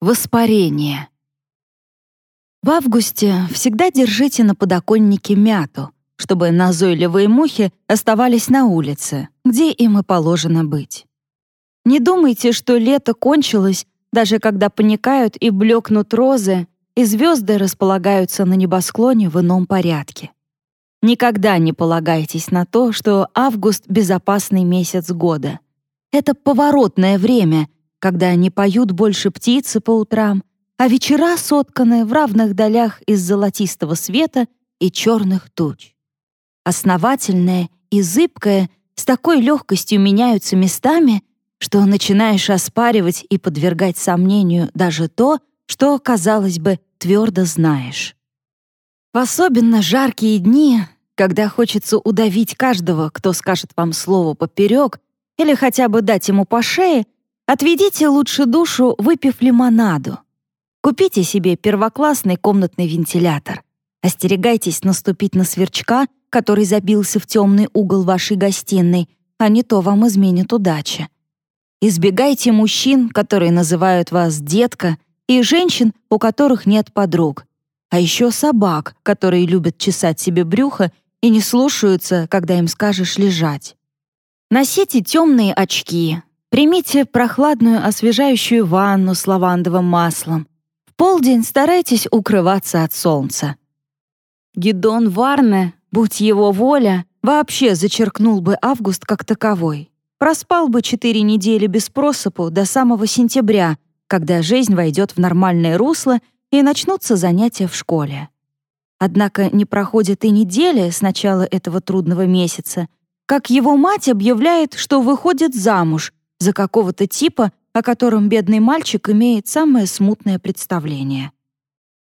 Воспарение. В августе всегда держите на подоконнике мяту, чтобы назойливые мухи оставались на улице, где им и положено быть. Не думайте, что лето кончилось, даже когда паникают и блекнут розы, и звезды располагаются на небосклоне в ином порядке. Никогда не полагайтесь на то, что август — безопасный месяц года. Это поворотное время, когда не поют больше птицы по утрам, а вечера сотканы в равных долях из золотистого света и черных туч. Основательное и зыбкое с такой легкостью меняются местами, что начинаешь оспаривать и подвергать сомнению даже то, что, казалось бы, твердо знаешь. В особенно жаркие дни, когда хочется удавить каждого, кто скажет вам слово поперек, или хотя бы дать ему по шее, отведите лучше душу, выпив лимонаду. Купите себе первоклассный комнатный вентилятор. Остерегайтесь наступить на сверчка, который забился в темный угол вашей гостиной, а не то вам изменит удача. Избегайте мужчин, которые называют вас «детка», и женщин, у которых нет подруг. А еще собак, которые любят чесать себе брюхо и не слушаются, когда им скажешь лежать. Носите темные очки, примите прохладную освежающую ванну с лавандовым маслом. В полдень старайтесь укрываться от солнца. Гидон Варне, будь его воля, вообще зачеркнул бы август как таковой. Проспал бы четыре недели без просыпу до самого сентября, когда жизнь войдет в нормальное русло и начнутся занятия в школе. Однако не проходит и недели с начала этого трудного месяца, как его мать объявляет, что выходит замуж за какого-то типа, о котором бедный мальчик имеет самое смутное представление.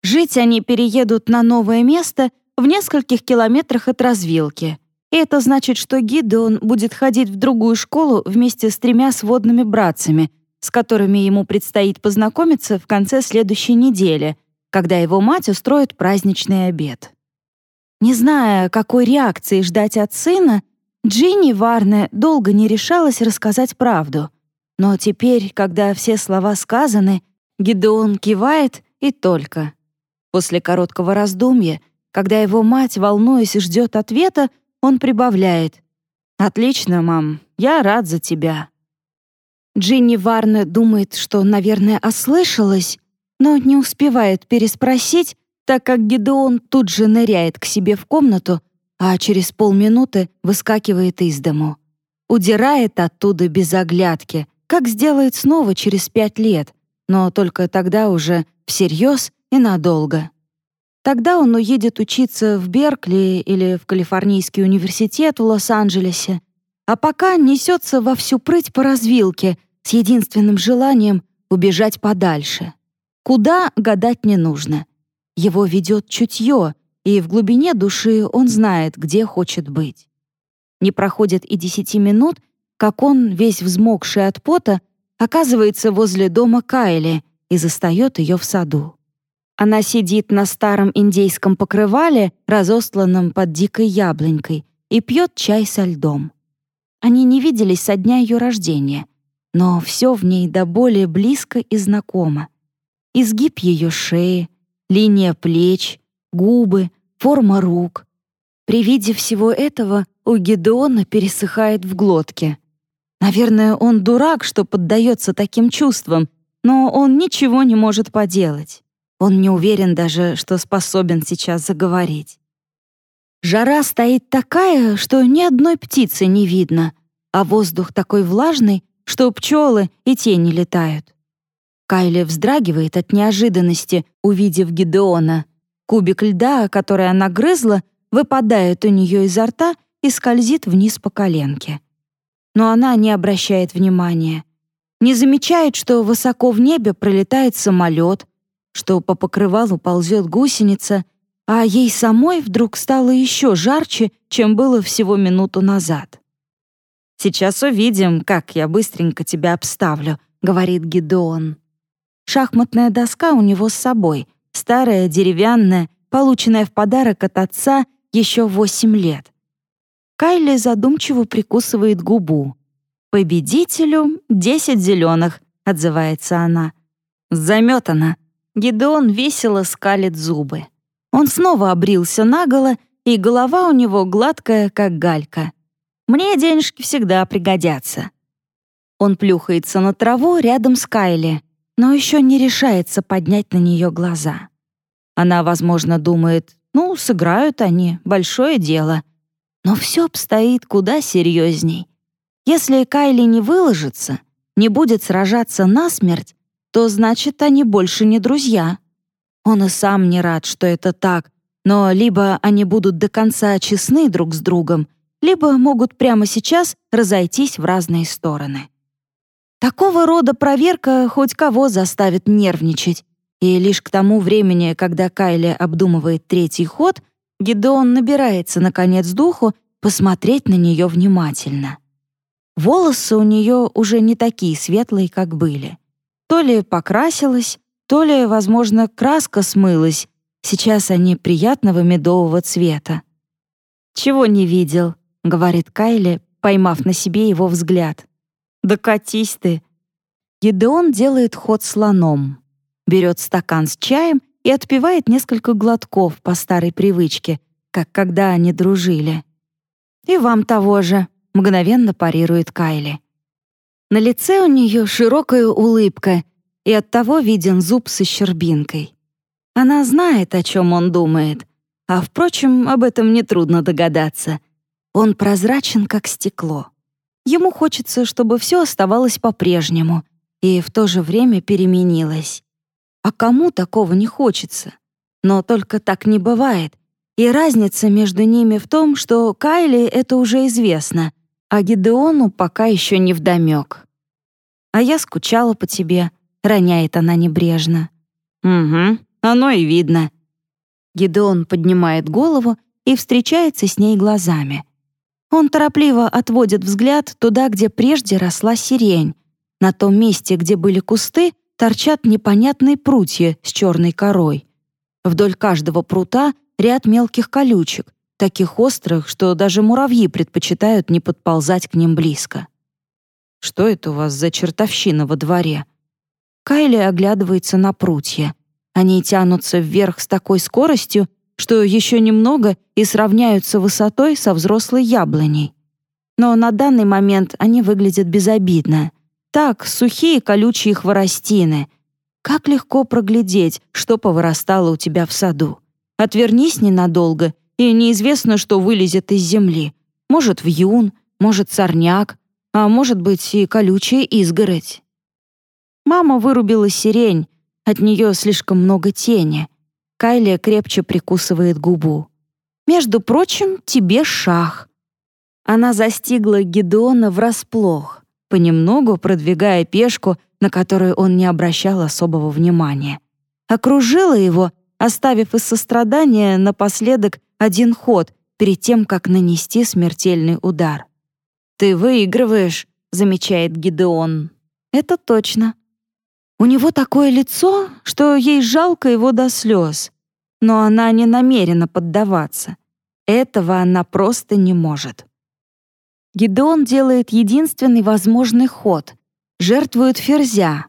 Жить они переедут на новое место в нескольких километрах от развилки. И это значит, что Гидеон будет ходить в другую школу вместе с тремя сводными братцами, с которыми ему предстоит познакомиться в конце следующей недели, когда его мать устроит праздничный обед. Не зная, какой реакции ждать от сына, Джинни Варне долго не решалась рассказать правду. Но теперь, когда все слова сказаны, Гидеон кивает и только. После короткого раздумья, когда его мать, волнуясь, ждет ответа, он прибавляет. «Отлично, мам, я рад за тебя». Джинни Варне думает, что, наверное, ослышалась, но не успевает переспросить, так как Гидеон тут же ныряет к себе в комнату, а через полминуты выскакивает из дому. Удирает оттуда без оглядки, как сделает снова через пять лет, но только тогда уже всерьез и надолго. Тогда он уедет учиться в Беркли или в Калифорнийский университет в Лос-Анджелесе, а пока несется во всю прыть по развилке с единственным желанием убежать подальше. Куда гадать не нужно. Его ведет чутье, и в глубине души он знает, где хочет быть. Не проходит и десяти минут, как он, весь взмокший от пота, оказывается возле дома Кайли и застает ее в саду. Она сидит на старом индейском покрывале, разостланном под дикой яблонькой, и пьет чай со льдом. Они не виделись со дня ее рождения, но все в ней до более близко и знакомо. Изгиб ее шеи, линия плеч, губы, форма рук. При виде всего этого у Гедеона пересыхает в глотке. Наверное, он дурак, что поддается таким чувствам, но он ничего не может поделать. Он не уверен даже, что способен сейчас заговорить. Жара стоит такая, что ни одной птицы не видно, а воздух такой влажный, что пчелы и тени летают. Кайли вздрагивает от неожиданности, увидев Гидеона. Кубик льда, который она грызла, выпадает у нее изо рта и скользит вниз по коленке. Но она не обращает внимания. Не замечает, что высоко в небе пролетает самолет, что по покрывалу ползет гусеница, а ей самой вдруг стало еще жарче, чем было всего минуту назад. «Сейчас увидим, как я быстренько тебя обставлю», — говорит Гидеон. Шахматная доска у него с собой, старая, деревянная, полученная в подарок от отца еще восемь лет. Кайли задумчиво прикусывает губу. «Победителю — десять зеленых», — отзывается она. Заметано. Гидеон весело скалит зубы. Он снова обрился наголо, и голова у него гладкая, как галька. Мне денежки всегда пригодятся. Он плюхается на траву рядом с Кайли, но еще не решается поднять на нее глаза. Она, возможно, думает, ну, сыграют они, большое дело. Но все обстоит куда серьезней. Если Кайли не выложится, не будет сражаться насмерть, то значит, они больше не друзья. Он и сам не рад, что это так, но либо они будут до конца честны друг с другом, либо могут прямо сейчас разойтись в разные стороны. Такого рода проверка хоть кого заставит нервничать, и лишь к тому времени, когда Кайли обдумывает третий ход, Гидеон набирается, наконец, духу посмотреть на нее внимательно. Волосы у нее уже не такие светлые, как были. То ли покрасилась, то ли, возможно, краска смылась. Сейчас они приятного медового цвета. «Чего не видел?» — говорит Кайли, поймав на себе его взгляд. «Да катись ты!» Гидеон делает ход слоном. Берет стакан с чаем и отпивает несколько глотков по старой привычке, как когда они дружили. «И вам того же», — мгновенно парирует Кайли. На лице у нее широкая улыбка, и оттого виден зуб со щербинкой. Она знает, о чем он думает, а, впрочем, об этом нетрудно догадаться. Он прозрачен, как стекло. Ему хочется, чтобы все оставалось по-прежнему и в то же время переменилось. А кому такого не хочется? Но только так не бывает. И разница между ними в том, что Кайли это уже известно, а Гидеону пока еще не вдомек. «А я скучала по тебе», — роняет она небрежно. «Угу, оно и видно». Гидеон поднимает голову и встречается с ней глазами. Он торопливо отводит взгляд туда, где прежде росла сирень. На том месте, где были кусты, торчат непонятные прутья с черной корой. Вдоль каждого прута ряд мелких колючек, таких острых, что даже муравьи предпочитают не подползать к ним близко. «Что это у вас за чертовщина во дворе?» Кайли оглядывается на прутья. Они тянутся вверх с такой скоростью, что еще немного и сравняются высотой со взрослой яблоней. Но на данный момент они выглядят безобидно. Так, сухие колючие хворостины. Как легко проглядеть, что повырастало у тебя в саду. Отвернись ненадолго, и неизвестно, что вылезет из земли. Может, вьюн, может, сорняк, а может быть и колючая изгородь. Мама вырубила сирень, от нее слишком много тени — Кайлия крепче прикусывает губу. «Между прочим, тебе шах». Она застигла Гедеона врасплох, понемногу продвигая пешку, на которую он не обращал особого внимания. Окружила его, оставив из сострадания напоследок один ход перед тем, как нанести смертельный удар. «Ты выигрываешь», — замечает Гидеон. «Это точно». У него такое лицо, что ей жалко его до слез но она не намерена поддаваться. Этого она просто не может. Гидеон делает единственный возможный ход, жертвует ферзя,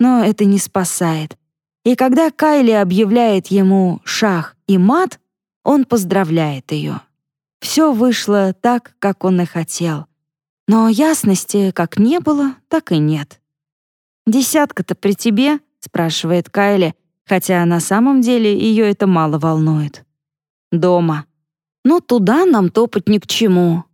но это не спасает. И когда Кайли объявляет ему шах и мат, он поздравляет ее. Все вышло так, как он и хотел. Но ясности как не было, так и нет. «Десятка-то при тебе?» — спрашивает Кайли, хотя на самом деле ее это мало волнует. Дома. Ну, туда нам топать ни к чему.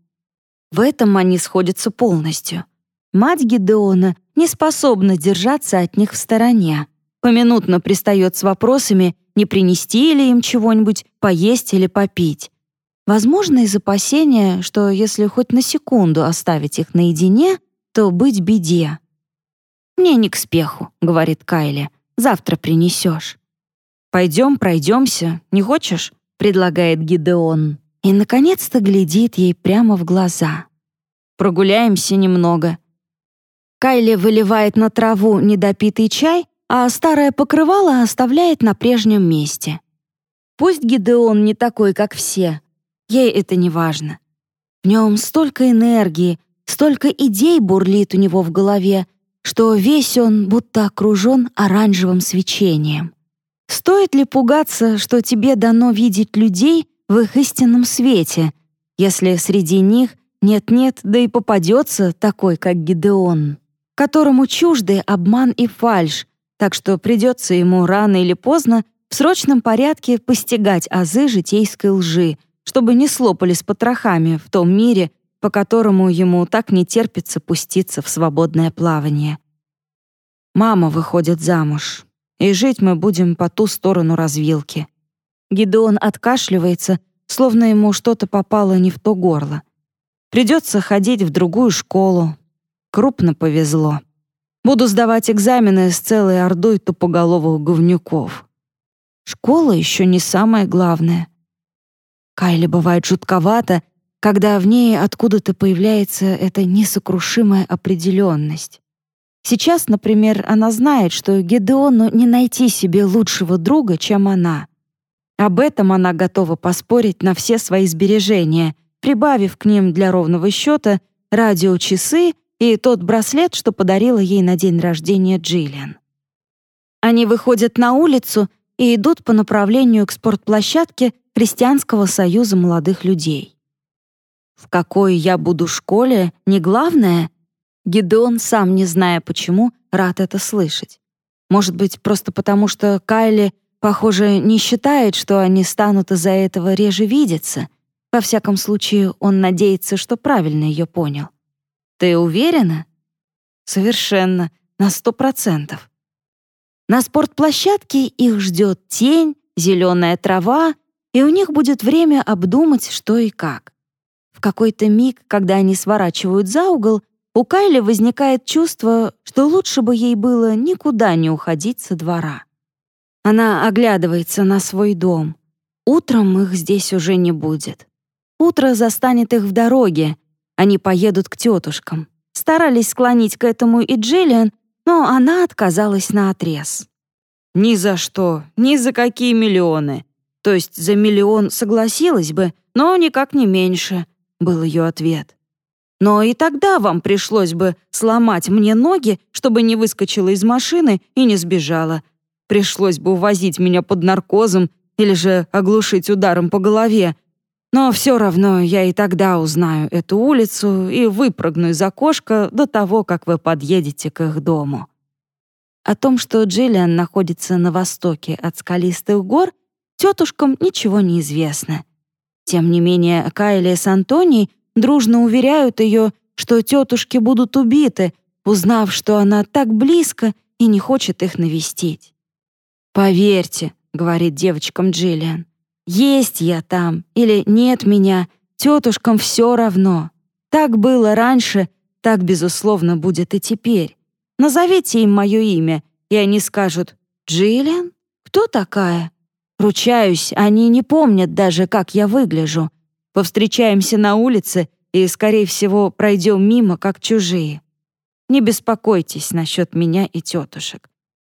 В этом они сходятся полностью. Мать Гидеона не способна держаться от них в стороне. Поминутно пристает с вопросами, не принести ли им чего-нибудь поесть или попить. Возможно, из опасения, что если хоть на секунду оставить их наедине, то быть беде. «Мне не к спеху», — говорит Кайли. Завтра принесешь». «Пойдем, пройдемся, не хочешь?» — предлагает Гидеон. И, наконец-то, глядит ей прямо в глаза. «Прогуляемся немного». Кайли выливает на траву недопитый чай, а старое покрывало оставляет на прежнем месте. Пусть Гидеон не такой, как все, ей это не важно. В нем столько энергии, столько идей бурлит у него в голове, что весь он будто окружен оранжевым свечением. Стоит ли пугаться, что тебе дано видеть людей в их истинном свете, если среди них нет-нет, да и попадется такой, как Гидеон, которому чужды обман и фальшь, так что придется ему рано или поздно в срочном порядке постигать азы житейской лжи, чтобы не слопали с потрохами в том мире, по которому ему так не терпится пуститься в свободное плавание. Мама выходит замуж, и жить мы будем по ту сторону развилки. Гидеон откашливается, словно ему что-то попало не в то горло. Придется ходить в другую школу. Крупно повезло. Буду сдавать экзамены с целой ордой тупоголовых говнюков. Школа еще не самое главное. Кайле бывает жутковато, когда в ней откуда-то появляется эта несокрушимая определенность. Сейчас, например, она знает, что Гедеону не найти себе лучшего друга, чем она. Об этом она готова поспорить на все свои сбережения, прибавив к ним для ровного счета радиочасы и тот браслет, что подарила ей на день рождения Джиллиан. Они выходят на улицу и идут по направлению к спортплощадке Христианского союза молодых людей. В какой я буду школе, не главное. Гидеон, сам не зная почему, рад это слышать. Может быть, просто потому что Кайли, похоже, не считает, что они станут из-за этого реже видеться. Во всяком случае, он надеется, что правильно ее понял. Ты уверена? Совершенно, на сто процентов. На спортплощадке их ждет тень, зеленая трава, и у них будет время обдумать, что и как. Какой-то миг, когда они сворачивают за угол, у Кайли возникает чувство, что лучше бы ей было никуда не уходить со двора. Она оглядывается на свой дом. Утром их здесь уже не будет. Утро застанет их в дороге. Они поедут к тетушкам. Старались склонить к этому и Джиллиан, но она отказалась на отрез. «Ни за что, ни за какие миллионы. То есть за миллион согласилась бы, но никак не меньше», — был ее ответ. «Но и тогда вам пришлось бы сломать мне ноги, чтобы не выскочила из машины и не сбежала. Пришлось бы увозить меня под наркозом или же оглушить ударом по голове. Но все равно я и тогда узнаю эту улицу и выпрыгну из окошка до того, как вы подъедете к их дому». О том, что Джиллиан находится на востоке от скалистых гор, тетушкам ничего не известно. Тем не менее, Кайли с Антонией дружно уверяют ее, что тетушки будут убиты, узнав, что она так близко и не хочет их навестить. «Поверьте», — говорит девочкам Джиллиан, есть я там или нет меня, тетушкам все равно. Так было раньше, так, безусловно, будет и теперь. Назовите им мое имя, и они скажут «Джиллиан? Кто такая?» Ручаюсь, они не помнят даже, как я выгляжу. Повстречаемся на улице и, скорее всего, пройдем мимо, как чужие. Не беспокойтесь насчет меня и тетушек.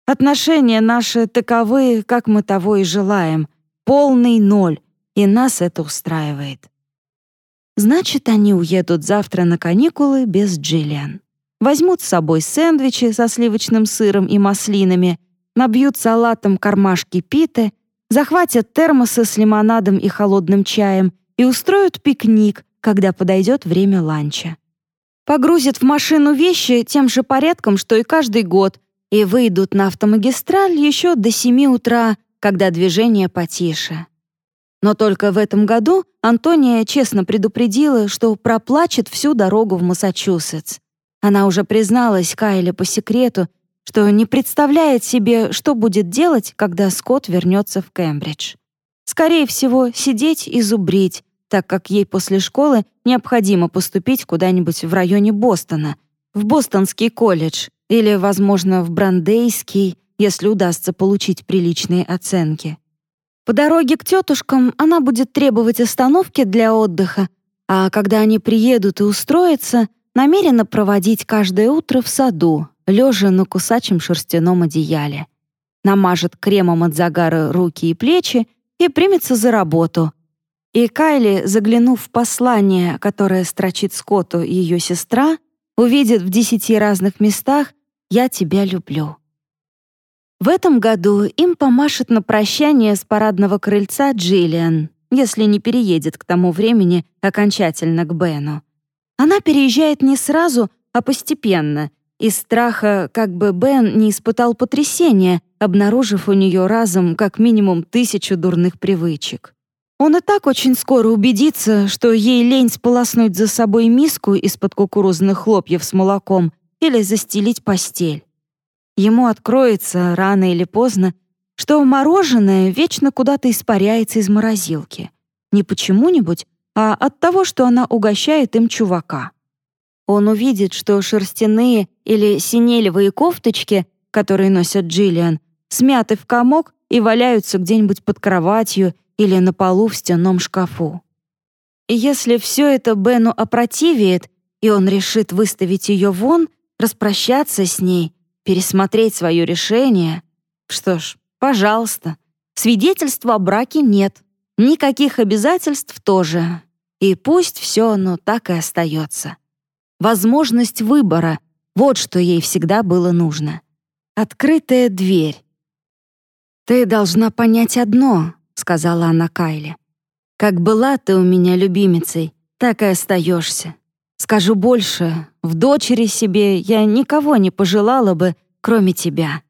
Отношения наши таковы, как мы того и желаем — полный ноль, и нас это устраивает. Значит, они уедут завтра на каникулы без Джиллиан. Возьмут с собой сэндвичи со сливочным сыром и маслинами, набьют салатом кармашки питы, захватят термосы с лимонадом и холодным чаем и устроят пикник, когда подойдет время ланча. Погрузят в машину вещи тем же порядком, что и каждый год, и выйдут на автомагистраль еще до 7 утра, когда движение потише. Но только в этом году Антония честно предупредила, что проплачет всю дорогу в Массачусетс. Она уже призналась Кайле по секрету, что не представляет себе, что будет делать, когда Скотт вернется в Кембридж. Скорее всего, сидеть и зубрить, так как ей после школы необходимо поступить куда-нибудь в районе Бостона, в Бостонский колледж или, возможно, в Брандейский, если удастся получить приличные оценки. По дороге к тетушкам она будет требовать остановки для отдыха, а когда они приедут и устроятся, намерена проводить каждое утро в саду, лежа на кусачем шерстяном одеяле. Намажет кремом от загара руки и плечи и примется за работу. И Кайли, заглянув в послание, которое строчит Скотту ее сестра, увидит в десяти разных местах «Я тебя люблю». В этом году им помашет на прощание с парадного крыльца Джиллиан, если не переедет к тому времени окончательно к Бену. Она переезжает не сразу, а постепенно, из страха, как бы Бен не испытал потрясения, обнаружив у нее разом как минимум тысячу дурных привычек. Он и так очень скоро убедится, что ей лень сполоснуть за собой миску из-под кукурузных хлопьев с молоком или застелить постель. Ему откроется рано или поздно, что мороженое вечно куда-то испаряется из морозилки. Не почему-нибудь, а от того, что она угощает им чувака. Он увидит, что шерстяные или синелевые кофточки, которые носят Джиллиан, смяты в комок и валяются где-нибудь под кроватью или на полу в стенном шкафу. Если все это Бену опротивит, и он решит выставить ее вон, распрощаться с ней, пересмотреть свое решение, что ж, пожалуйста, свидетельства о браке нет, никаких обязательств тоже. И пусть все оно так и остается. Возможность выбора — вот что ей всегда было нужно. Открытая дверь. «Ты должна понять одно», сказала она Кайле. «Как была ты у меня любимицей, так и остаешься. Скажу больше, в дочери себе я никого не пожелала бы, кроме тебя».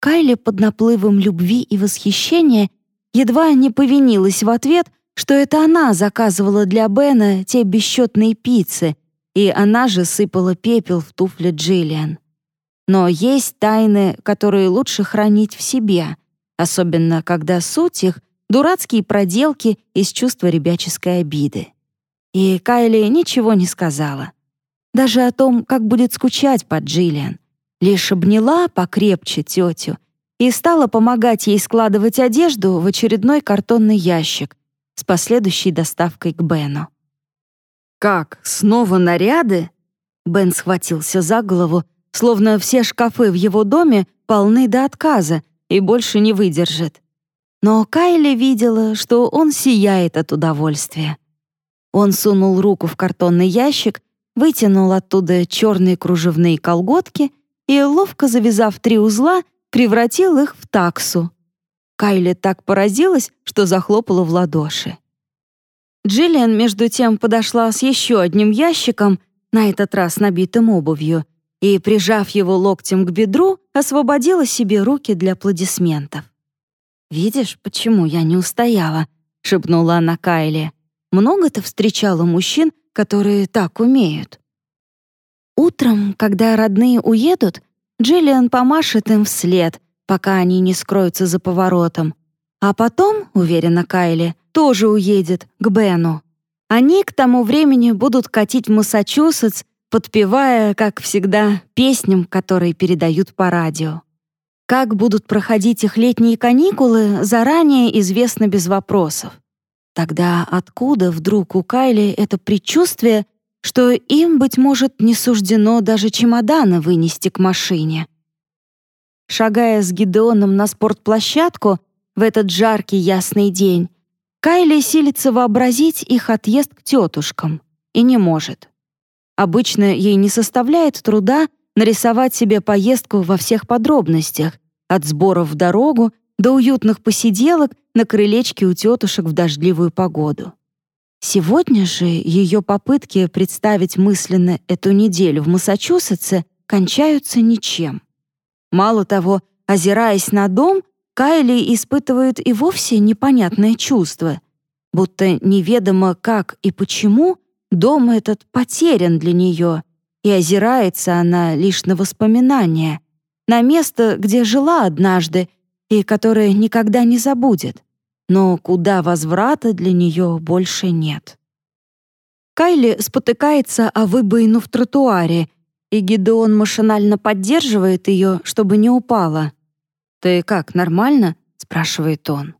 Кайли под наплывом любви и восхищения едва не повинилась в ответ, что это она заказывала для Бена те бесчетные пиццы, и она же сыпала пепел в туфли Джиллиан. Но есть тайны, которые лучше хранить в себе, особенно когда суть их — дурацкие проделки из чувства ребяческой обиды. И Кайли ничего не сказала. Даже о том, как будет скучать по Джиллиан. Лишь обняла покрепче тетю и стала помогать ей складывать одежду в очередной картонный ящик с последующей доставкой к Бену. «Как, снова наряды?» Бен схватился за голову, словно все шкафы в его доме полны до отказа, и больше не выдержит. Но Кайли видела, что он сияет от удовольствия. Он сунул руку в картонный ящик, вытянул оттуда черные кружевные колготки и, ловко завязав три узла, превратил их в таксу. Кайли так поразилась, что захлопала в ладоши. Джиллиан, между тем, подошла с еще одним ящиком, на этот раз набитым обувью, и, прижав его локтем к бедру, освободила себе руки для аплодисментов. «Видишь, почему я не устояла?» — шепнула она Кайле. «Много ты встречала мужчин, которые так умеют?» Утром, когда родные уедут, Джиллиан помашет им вслед, пока они не скроются за поворотом. А потом, уверена Кайли, тоже уедет к Бену. Они к тому времени будут катить в Массачусетс подпевая, как всегда, песням, которые передают по радио. Как будут проходить их летние каникулы, заранее известно без вопросов. Тогда откуда вдруг у Кайли это предчувствие, что им, быть может, не суждено даже чемоданы вынести к машине? Шагая с Гидеоном на спортплощадку в этот жаркий ясный день, Кайли силится вообразить их отъезд к тетушкам и не может. Обычно ей не составляет труда нарисовать себе поездку во всех подробностях, от сборов в дорогу до уютных посиделок на крылечке у тетушек в дождливую погоду. Сегодня же ее попытки представить мысленно эту неделю в Массачусетсе кончаются ничем. Мало того, озираясь на дом, Кайли испытывает и вовсе непонятное чувство, будто неведомо как и почему Дом этот потерян для нее, и озирается она лишь на воспоминания, на место, где жила однажды и которое никогда не забудет, но куда возврата для нее больше нет. Кайли спотыкается о выбоину в тротуаре, и Гидеон машинально поддерживает ее, чтобы не упала. «Ты как, нормально?» — спрашивает он.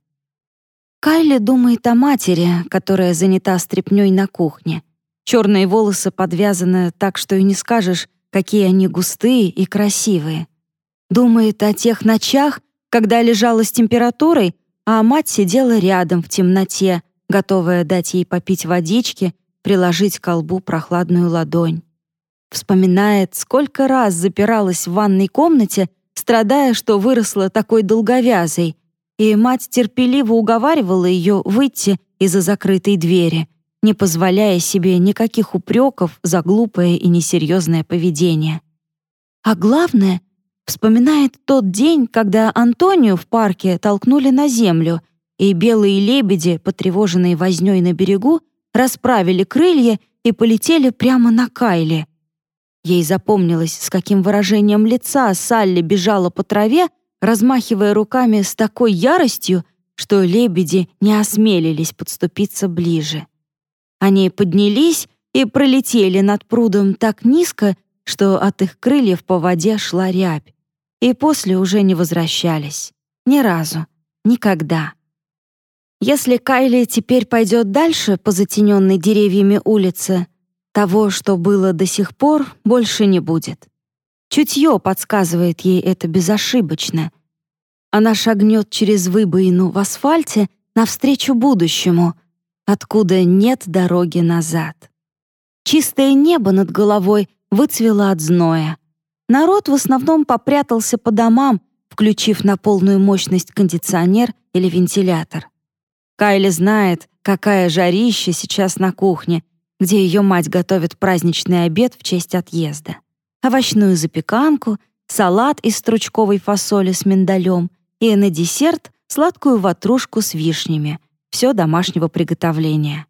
Кайли думает о матери, которая занята стряпнёй на кухне. Черные волосы подвязаны так, что и не скажешь, какие они густые и красивые. Думает о тех ночах, когда лежала с температурой, а мать сидела рядом в темноте, готовая дать ей попить водички, приложить к колбу прохладную ладонь. Вспоминает, сколько раз запиралась в ванной комнате, страдая, что выросла такой долговязой, и мать терпеливо уговаривала ее выйти из-за закрытой двери, не позволяя себе никаких упреков за глупое и несерьезное поведение. А главное, вспоминает тот день, когда Антонию в парке толкнули на землю, и белые лебеди, потревоженные вознёй на берегу, расправили крылья и полетели прямо на Кайли. Ей запомнилось, с каким выражением лица Салли бежала по траве, размахивая руками с такой яростью, что лебеди не осмелились подступиться ближе. Они поднялись и пролетели над прудом так низко, что от их крыльев по воде шла рябь, и после уже не возвращались. Ни разу. Никогда. Если Кайли теперь пойдет дальше по затененной деревьями улице, того, что было до сих пор, больше не будет. Чутье подсказывает ей это безошибочно. Она шагнет через выбоину в асфальте навстречу будущему, откуда нет дороги назад. Чистое небо над головой выцвело от зноя. Народ в основном попрятался по домам, включив на полную мощность кондиционер или вентилятор. Кайли знает, какая жарища сейчас на кухне, где ее мать готовит праздничный обед в честь отъезда. Овощную запеканку, салат из стручковой фасоли с миндалем и на десерт сладкую ватрушку с вишнями. Все домашнего приготовления.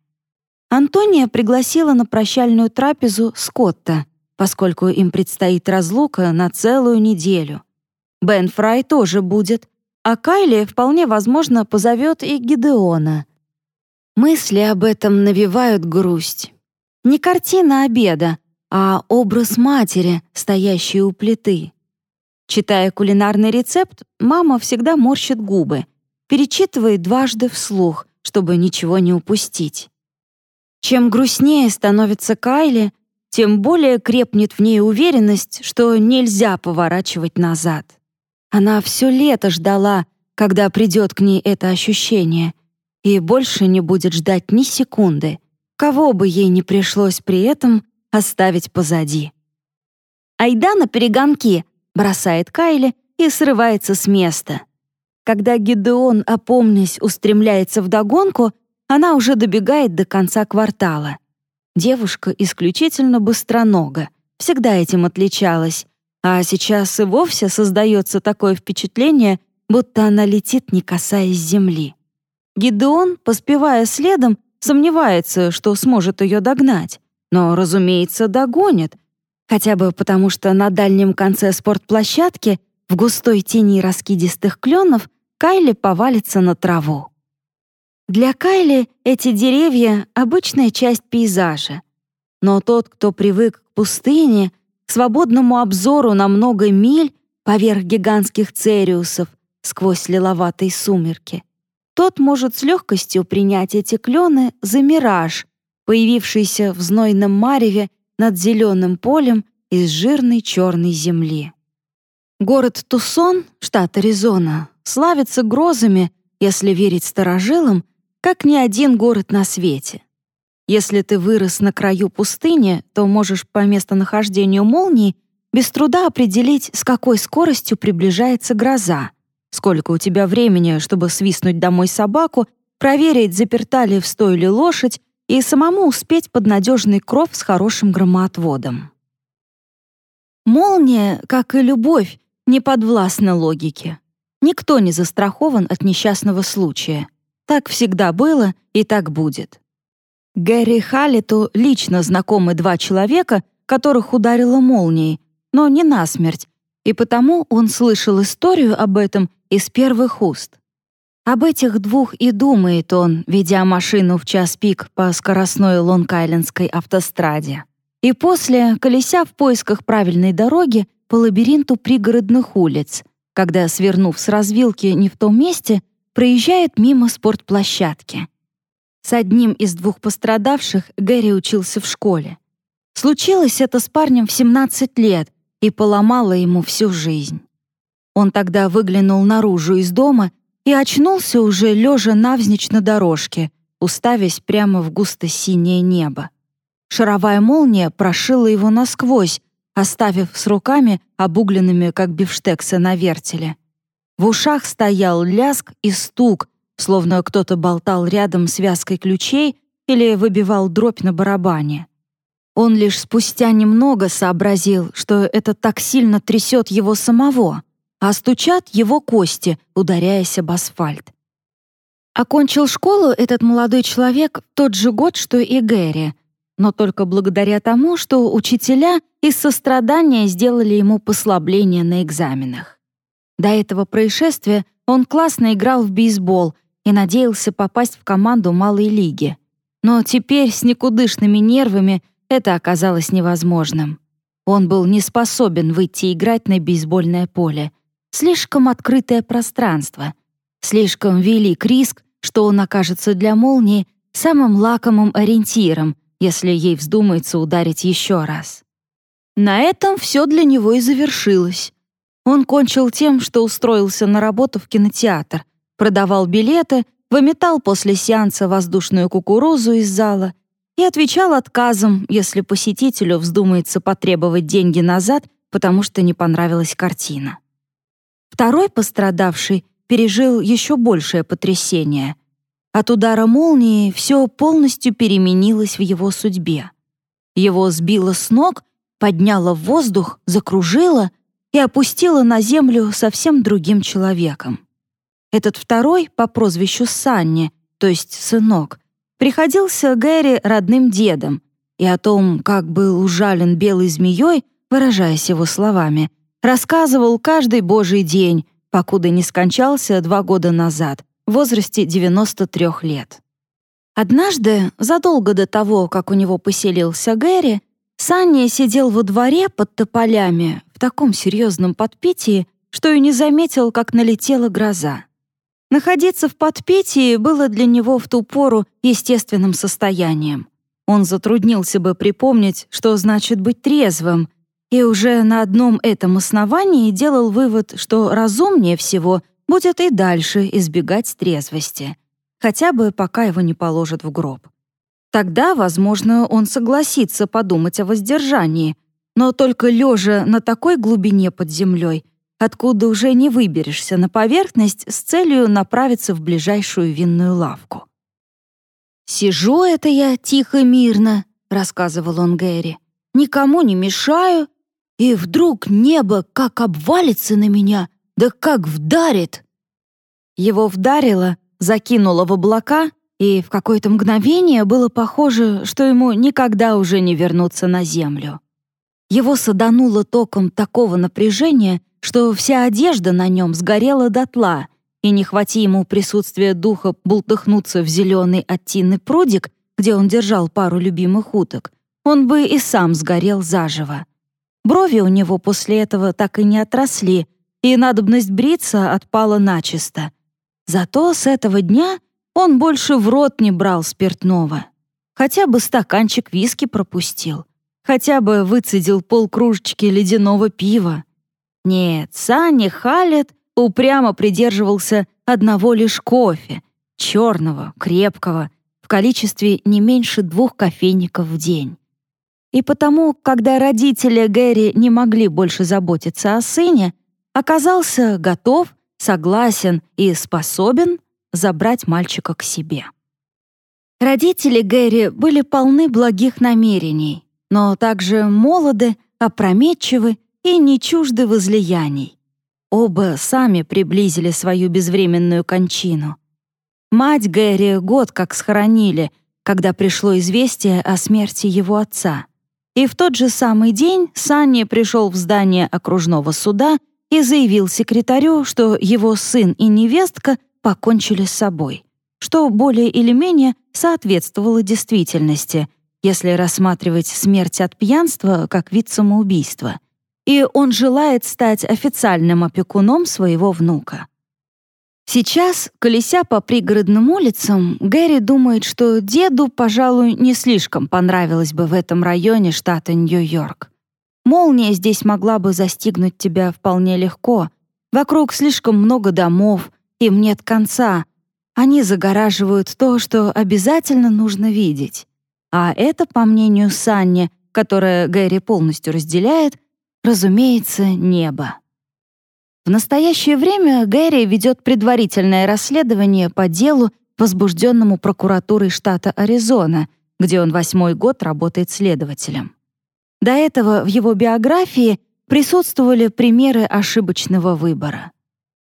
Антония пригласила на прощальную трапезу Скотта, поскольку им предстоит разлука на целую неделю. Бен Фрай тоже будет, а Кайли вполне возможно позовет и Гидеона. Мысли об этом навевают грусть. Не картина обеда, а образ матери, стоящей у плиты. Читая кулинарный рецепт, мама всегда морщит губы, перечитывает дважды вслух, чтобы ничего не упустить. Чем грустнее становится Кайли, тем более крепнет в ней уверенность, что нельзя поворачивать назад. Она все лето ждала, когда придет к ней это ощущение, и больше не будет ждать ни секунды — кого бы ей не пришлось при этом оставить позади. «Айда на перегонки!» — бросает Кайли и срывается с места. Когда Гидеон, опомнясь, устремляется в догонку, она уже добегает до конца квартала. Девушка исключительно быстронога, всегда этим отличалась, а сейчас и вовсе создается такое впечатление, будто она летит, не касаясь земли. Гидеон, поспевая следом, Сомневается, что сможет ее догнать, но, разумеется, догонит, хотя бы потому, что на дальнем конце спортплощадки в густой тени раскидистых кленов Кайли повалится на траву. Для Кайли эти деревья — обычная часть пейзажа. Но тот, кто привык к пустыне, к свободному обзору на много миль поверх гигантских цериусов сквозь лиловатые сумерки, тот может с легкостью принять эти клены за мираж, появившийся в знойном мареве над зеленым полем из жирной черной земли. Город Тусон, штат Аризона, славится грозами, если верить старожилам, как ни один город на свете. Если ты вырос на краю пустыни, то можешь по местонахождению молнии без труда определить, с какой скоростью приближается гроза — Сколько у тебя времени, чтобы свистнуть домой собаку, проверить, заперта ли в стойле лошадь и самому успеть под надежный кров с хорошим громоотводом. Молния, как и любовь, не подвластна логике. Никто не застрахован от несчастного случая. Так всегда было и так будет. Гэри Халлиту лично знакомы два человека, которых ударила молнией, но не насмерть, и потому он слышал историю об этом из первых уст. Об этих двух и думает он, ведя машину в час пик по скоростной Лонг-Айлендской автостраде. И после, колеся в поисках правильной дороги по лабиринту пригородных улиц, когда, свернув с развилки не в том месте, проезжает мимо спортплощадки. С одним из двух пострадавших Гэри учился в школе. Случилось это с парнем в 17 лет и поломало ему всю жизнь. Он тогда выглянул наружу из дома и очнулся уже лежа навзничь на дорожке, уставясь прямо в густо-синее небо. Шаровая молния прошила его насквозь, оставив с руками, обугленными, как бифштексы на вертеле. В ушах стоял ляск и стук, словно кто-то болтал рядом связкой ключей или выбивал дробь на барабане. Он лишь спустя немного сообразил, что это так сильно трясет его самого, а стучат его кости, ударяясь об асфальт. Окончил школу этот молодой человек тот же год, что и Гэри, но только благодаря тому, что учителя из сострадания сделали ему послабление на экзаменах. До этого происшествия он классно играл в бейсбол и надеялся попасть в команду малой лиги. Но теперь с никудышными нервами это оказалось невозможным. Он был не способен выйти играть на бейсбольное поле. Слишком открытое пространство. Слишком велик риск, что он окажется для молнии самым лакомым ориентиром, если ей вздумается ударить еще раз. На этом все для него и завершилось. Он кончил тем, что устроился на работу в кинотеатр, продавал билеты, выметал после сеанса воздушную кукурузу из зала и отвечал отказом, если посетителю вздумается потребовать деньги назад, потому что не понравилась картина. Второй пострадавший пережил еще большее потрясение. От удара молнии все полностью переменилось в его судьбе. Его сбило с ног, подняло в воздух, закружило и опустило на землю совсем другим человеком. Этот второй по прозвищу Санни, то есть сынок, приходился Гэри родным дедом, и о том, как был ужален белой змеей, выражаясь его словами, рассказывал каждый божий день, покуда не скончался два года назад, в возрасте 93 лет. Однажды, задолго до того, как у него поселился Гэри, Санни сидел во дворе под тополями в таком серьезном подпитии, что и не заметил, как налетела гроза. Находиться в подпитии было для него в ту пору естественным состоянием. Он затруднился бы припомнить, что значит быть трезвым, и уже на одном этом основании делал вывод, что разумнее всего будет и дальше избегать трезвости, хотя бы пока его не положат в гроб. Тогда, возможно, он согласится подумать о воздержании, но только лежа на такой глубине под землей, откуда уже не выберешься на поверхность с целью направиться в ближайшую винную лавку. «Сижу это я тихо-мирно», — рассказывал он Гэри, «никому не мешаю, и вдруг небо как обвалится на меня, да как вдарит». Его вдарило, закинуло в облака, и в какое-то мгновение было похоже, что ему никогда уже не вернуться на землю. Его садануло током такого напряжения, что вся одежда на нем сгорела дотла, и не хвати ему присутствия духа бултыхнуться в зеленый оттинный прудик, где он держал пару любимых уток, он бы и сам сгорел заживо. Брови у него после этого так и не отросли, и надобность бриться отпала начисто. Зато с этого дня он больше в рот не брал спиртного. Хотя бы стаканчик виски пропустил. Хотя бы выцедил полкружечки ледяного пива. Нет, Саня Халет упрямо придерживался одного лишь кофе, черного, крепкого, в количестве не меньше двух кофейников в день. И потому, когда родители Гэри не могли больше заботиться о сыне, оказался готов, согласен и способен забрать мальчика к себе. Родители Гэри были полны благих намерений, но также молоды, опрометчивы и не чужды возлияний. Оба сами приблизили свою безвременную кончину. Мать Гэри год как схоронили, когда пришло известие о смерти его отца. И в тот же самый день Санни пришел в здание окружного суда и заявил секретарю, что его сын и невестка покончили с собой, что более или менее соответствовало действительности, если рассматривать смерть от пьянства как вид самоубийства — и он желает стать официальным опекуном своего внука. Сейчас, колеся по пригородным улицам, Гэри думает, что деду, пожалуй, не слишком понравилось бы в этом районе штата Нью-Йорк. Молния здесь могла бы застигнуть тебя вполне легко. Вокруг слишком много домов, им нет конца. Они загораживают то, что обязательно нужно видеть. А это, по мнению Санни, которое Гэри полностью разделяет, разумеется, небо. В настоящее время Гэри ведет предварительное расследование по делу, возбужденному прокуратурой штата Аризона, где он восьмой год работает следователем. До этого в его биографии присутствовали примеры ошибочного выбора.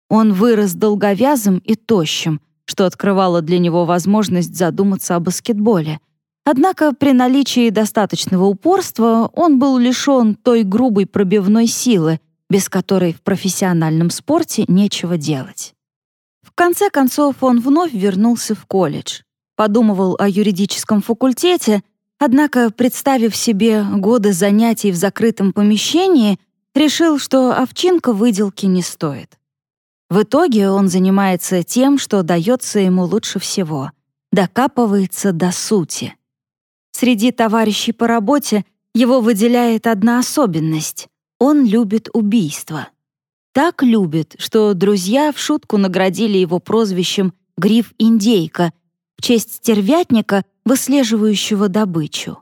Он вырос долговязым и тощим, что открывало для него возможность задуматься о баскетболе. Однако при наличии достаточного упорства он был лишен той грубой пробивной силы, без которой в профессиональном спорте нечего делать. В конце концов он вновь вернулся в колледж. Подумывал о юридическом факультете, однако, представив себе годы занятий в закрытом помещении, решил, что овчинка выделки не стоит. В итоге он занимается тем, что дается ему лучше всего — докапывается до сути. Среди товарищей по работе его выделяет одна особенность — он любит убийство. Так любит, что друзья в шутку наградили его прозвищем «Гриф-индейка» в честь стервятника, выслеживающего добычу.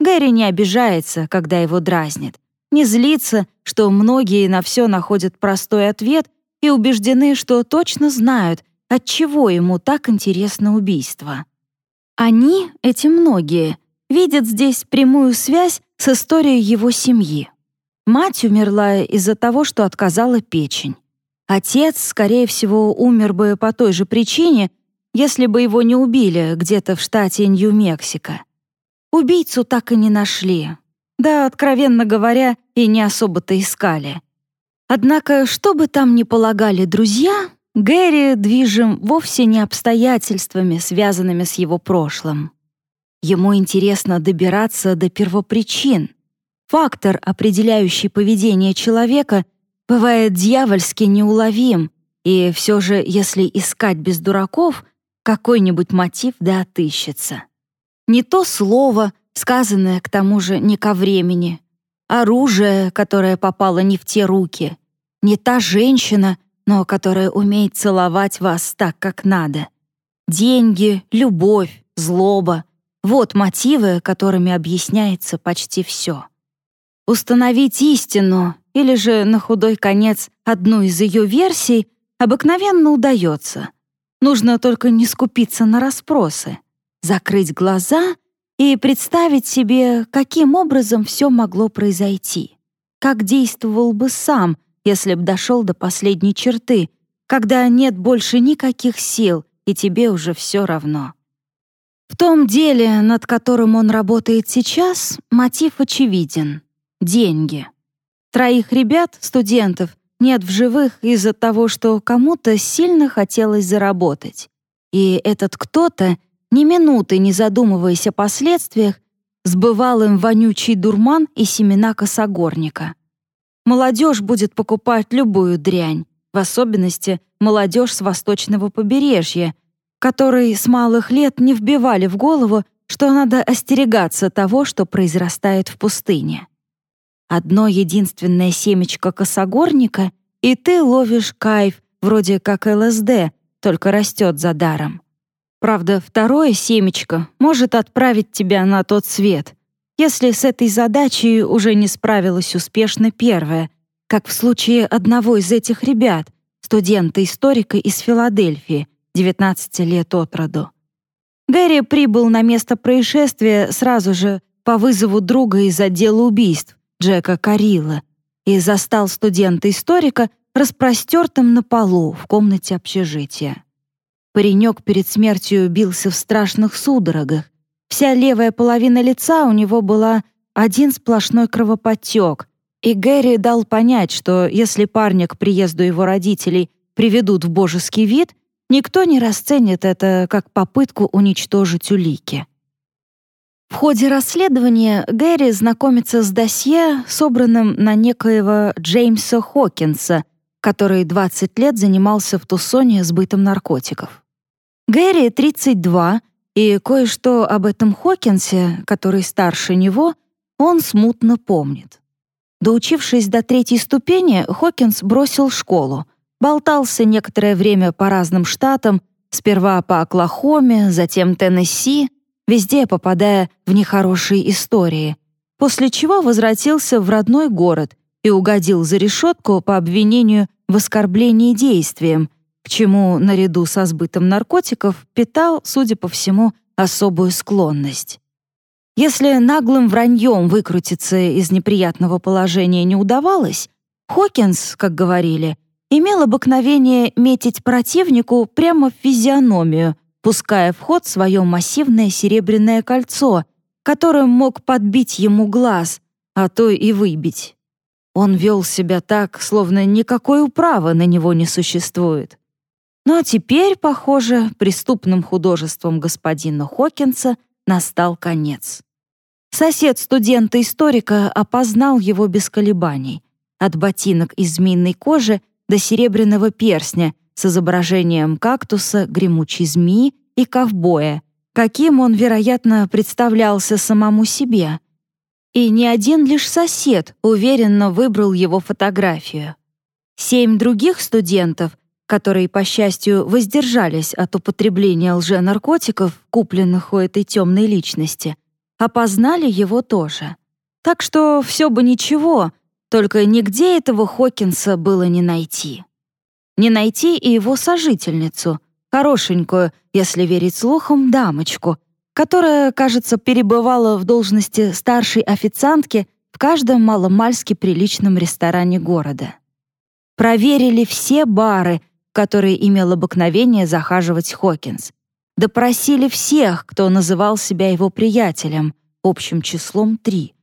Гэри не обижается, когда его дразнят, не злится, что многие на все находят простой ответ и убеждены, что точно знают, от чего ему так интересно убийство. Они, эти многие, видят здесь прямую связь с историей его семьи. Мать умерла из-за того, что отказала печень. Отец, скорее всего, умер бы по той же причине, если бы его не убили где-то в штате Нью-Мексико. Убийцу так и не нашли. Да, откровенно говоря, и не особо-то искали. Однако, что бы там ни полагали друзья, Гэри движим вовсе не обстоятельствами, связанными с его прошлым. Ему интересно добираться до первопричин. Фактор, определяющий поведение человека, бывает дьявольски неуловим, и все же, если искать без дураков, какой-нибудь мотив да отыщется. Не то слово, сказанное к тому же не ко времени, оружие, которое попало не в те руки, не та женщина, но которая умеет целовать вас так, как надо. Деньги, любовь, злоба — вот мотивы, которыми объясняется почти все. Установить истину или же на худой конец одну из ее версий обыкновенно удается. Нужно только не скупиться на расспросы, закрыть глаза — и представить себе, каким образом все могло произойти. Как действовал бы сам, если б дошел до последней черты, когда нет больше никаких сил, и тебе уже все равно. В том деле, над которым он работает сейчас, мотив очевиден — деньги. Троих ребят, студентов, нет в живых из-за того, что кому-то сильно хотелось заработать. И этот кто-то — ни минуты не задумываясь о последствиях, сбывал им вонючий дурман и семена косогорника. Молодежь будет покупать любую дрянь, в особенности молодежь с восточного побережья, которой с малых лет не вбивали в голову, что надо остерегаться того, что произрастает в пустыне. Одно единственное семечко косогорника, и ты ловишь кайф, вроде как ЛСД, только растет за даром. Правда, второе семечко может отправить тебя на тот свет, если с этой задачей уже не справилась успешно первая, как в случае одного из этих ребят, студента-историка из Филадельфии, 19 лет от роду. Гэри прибыл на место происшествия сразу же по вызову друга из отдела убийств, Джека Карилла, и застал студента-историка распростертым на полу в комнате общежития. Паренек перед смертью бился в страшных судорогах. Вся левая половина лица у него была один сплошной кровоподтек, и Гэри дал понять, что если парня к приезду его родителей приведут в божеский вид, никто не расценит это как попытку уничтожить улики. В ходе расследования Гэри знакомится с досье, собранным на некоего Джеймса Хокинса, который 20 лет занимался в Тусоне сбытом наркотиков. Гэри 32, и кое-что об этом Хокинсе, который старше него, он смутно помнит. Доучившись до третьей ступени, Хокинс бросил школу, болтался некоторое время по разным штатам, сперва по Оклахоме, затем Теннесси, везде попадая в нехорошие истории, после чего возвратился в родной город и угодил за решетку по обвинению в оскорблении действием, к чему, наряду со сбытом наркотиков, питал, судя по всему, особую склонность. Если наглым враньем выкрутиться из неприятного положения не удавалось, Хокинс, как говорили, имел обыкновение метить противнику прямо в физиономию, пуская в ход свое массивное серебряное кольцо, которым мог подбить ему глаз, а то и выбить. Он вел себя так, словно никакой управы на него не существует. Но теперь, похоже, преступным художеством господина Хокинса настал конец. Сосед студента-историка опознал его без колебаний. От ботинок из змеиной кожи до серебряного перстня с изображением кактуса, гремучей змеи и ковбоя, каким он, вероятно, представлялся самому себе. И ни один лишь сосед уверенно выбрал его фотографию. Семь других студентов, которые, по счастью, воздержались от употребления лженаркотиков, купленных у этой темной личности, опознали его тоже. Так что все бы ничего, только нигде этого Хокинса было не найти. Не найти и его сожительницу, хорошенькую, если верить слухам, дамочку, которая, кажется, перебывала в должности старшей официантки в каждом маломальски приличном ресторане города. Проверили все бары, в которые имел обыкновение захаживать Хокинс. Допросили всех, кто называл себя его приятелем, общим числом три —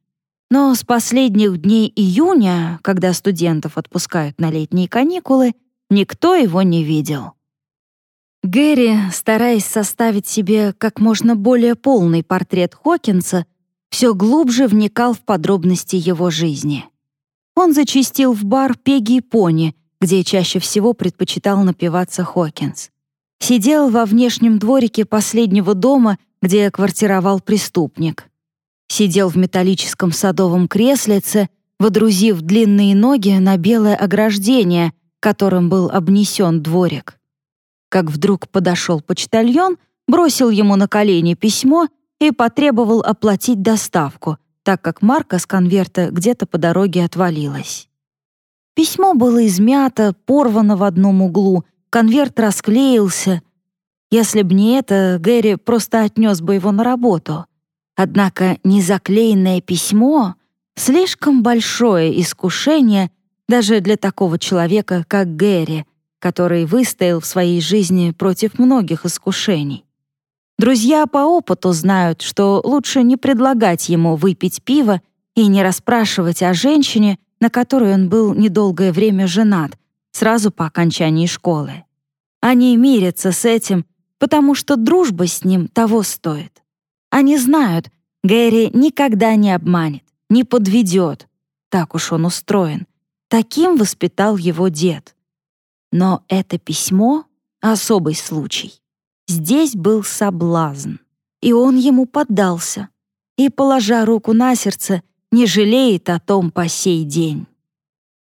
но с последних дней июня, когда студентов отпускают на летние каникулы, никто его не видел. Гэри, стараясь составить себе как можно более полный портрет Хокинса, все глубже вникал в подробности его жизни. Он зачастил в бар «Пеги и пони», где чаще всего предпочитал напиваться Хокинс. Сидел во внешнем дворике последнего дома, где квартировал преступник сидел в металлическом садовом креслице, водрузив длинные ноги на белое ограждение, которым был обнесен дворик. Как вдруг подошел почтальон, бросил ему на колени письмо и потребовал оплатить доставку, так как марка с конверта где-то по дороге отвалилась. Письмо было измято, порвано в одном углу, конверт расклеился. Если б не это, Гэри просто отнес бы его на работу — Однако незаклеенное письмо — слишком большое искушение даже для такого человека, как Гэри, который выстоял в своей жизни против многих искушений. Друзья по опыту знают, что лучше не предлагать ему выпить пиво и не расспрашивать о женщине, на которой он был недолгое время женат, сразу по окончании школы. Они мирятся с этим, потому что дружба с ним того стоит. Они знают, Гэри никогда не обманет, не подведет. Так уж он устроен. Таким воспитал его дед. Но это письмо — особый случай. Здесь был соблазн, и он ему поддался. И, положа руку на сердце, не жалеет о том по сей день.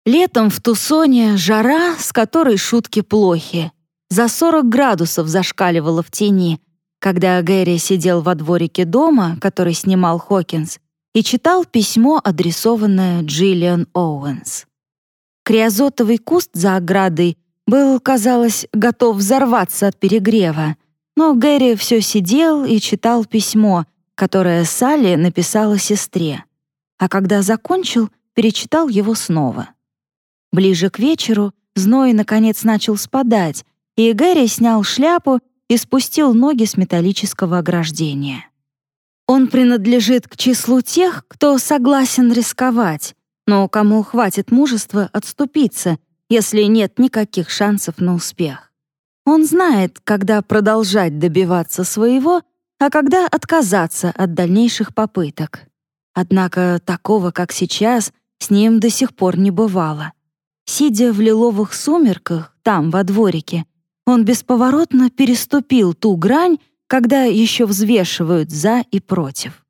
Летом в Тусоне жара, с которой шутки плохи. За 40 градусов зашкаливала в тени — когда Гэри сидел во дворике дома, который снимал Хокинс, и читал письмо, адресованное Джиллиан Оуэнс. Криозотовый куст за оградой был, казалось, готов взорваться от перегрева, но Гэри все сидел и читал письмо, которое Салли написала сестре, а когда закончил, перечитал его снова. Ближе к вечеру зной наконец начал спадать, и Гэри снял шляпу и спустил ноги с металлического ограждения. Он принадлежит к числу тех, кто согласен рисковать, но кому хватит мужества отступиться, если нет никаких шансов на успех. Он знает, когда продолжать добиваться своего, а когда отказаться от дальнейших попыток. Однако такого, как сейчас, с ним до сих пор не бывало. Сидя в лиловых сумерках, там, во дворике, он бесповоротно переступил ту грань, когда еще взвешивают «за» и «против».